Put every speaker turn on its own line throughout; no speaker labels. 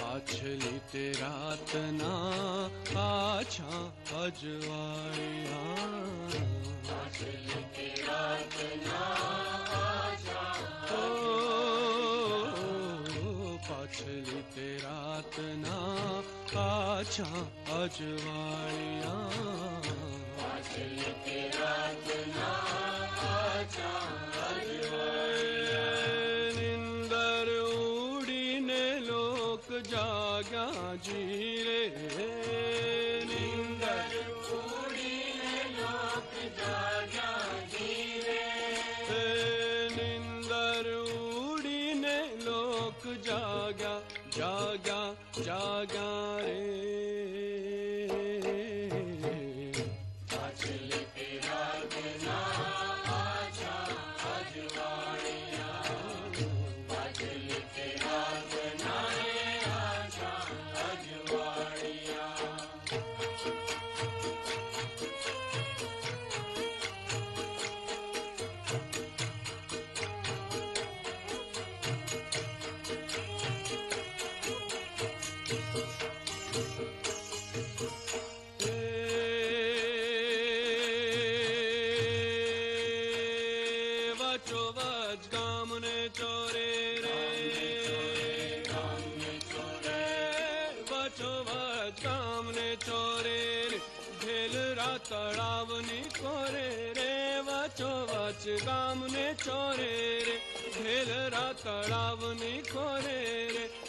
पचली तेत्थना आछा अजवाया ओ पचलि तेरात्ना आछा अजवाया ચોવજ ગામને ચોરે રે. વચોવજ ગામને ચોરે રે. ભેલરા તળાવની કોરે રે. વચોવચ ગામને ચોરે રે. ભેલરા તળાવની કોરે રે.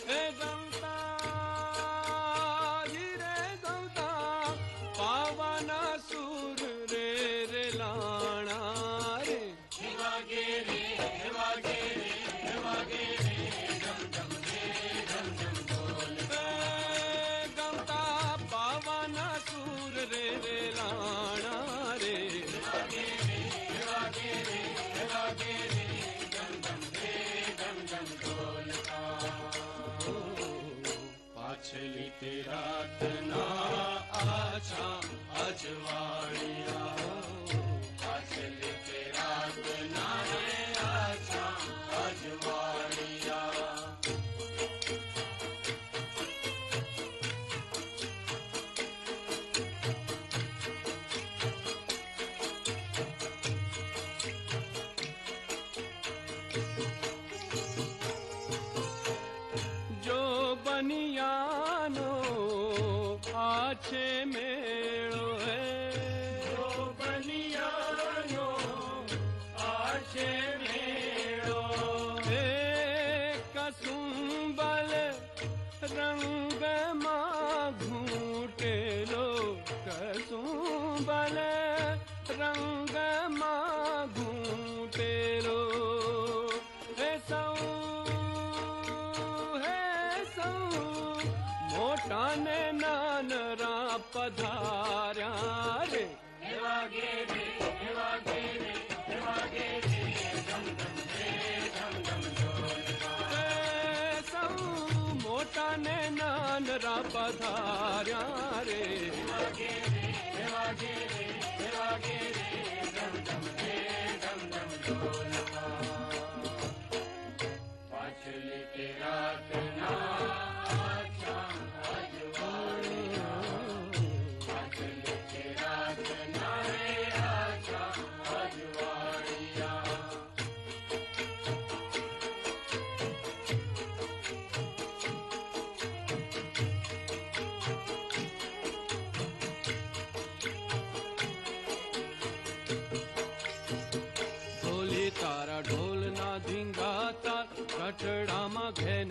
मा घूटे लो कसुं बल रङ्ग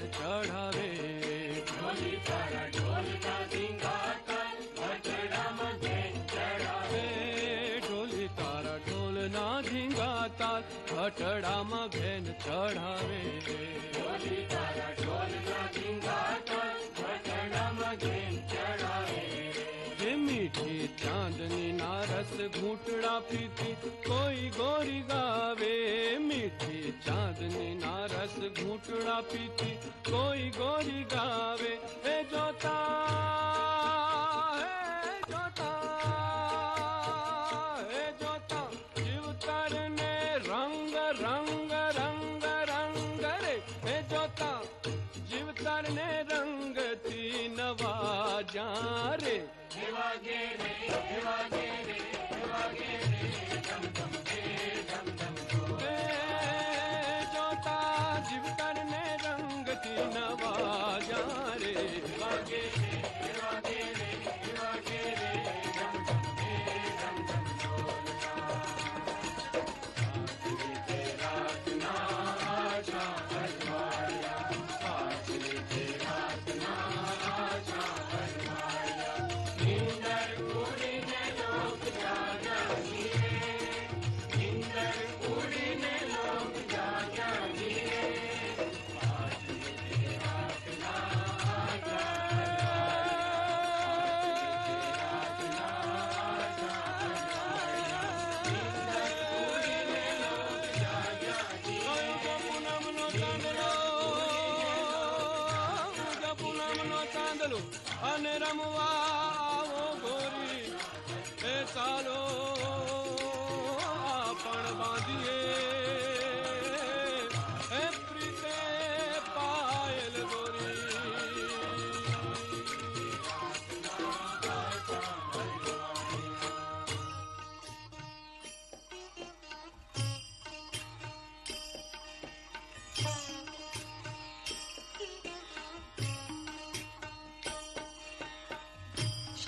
मन चढ़ावे।
ढोली तारा ढोल ढोलना झिङ्गे
ी तारा ढोलना चढ़ावे। घूटड़ा पीती कोई गोरी गावे। मीठी चांदनी नारस घूटड़ा पीती कोई गोरी गावे। जोता!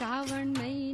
啥味儿没？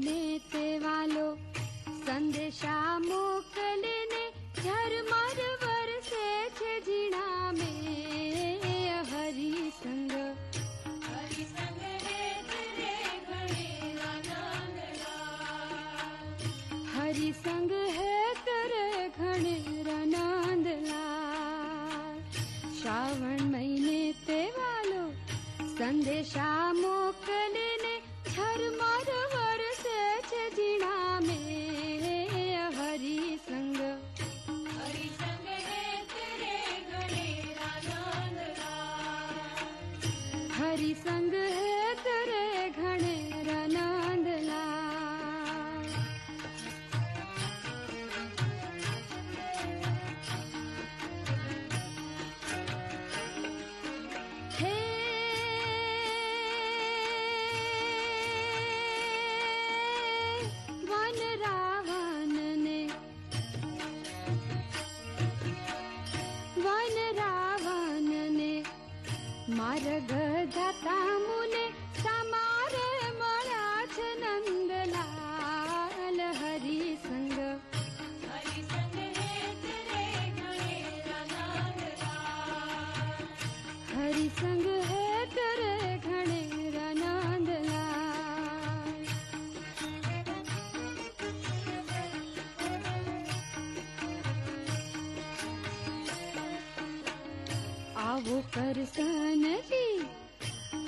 परसनजी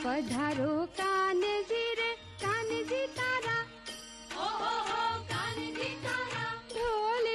पधारो कानजी रे कानजी तारा।
ओ हो हो कानजी तारा।
ढोल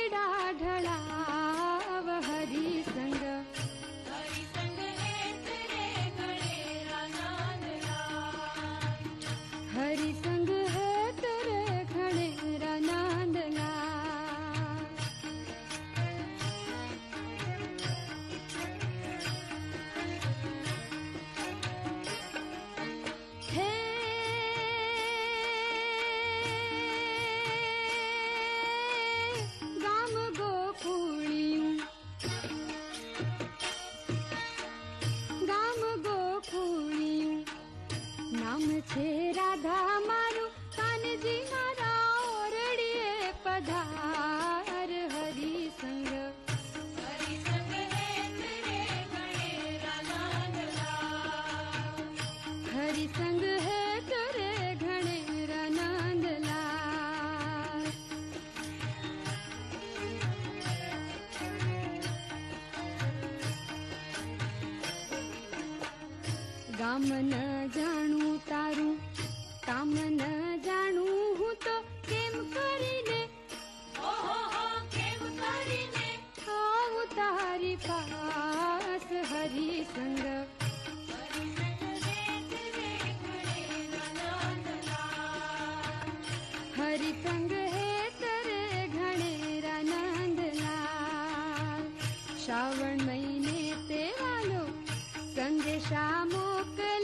ગામ ન જાણું તારું કામ ન Okay.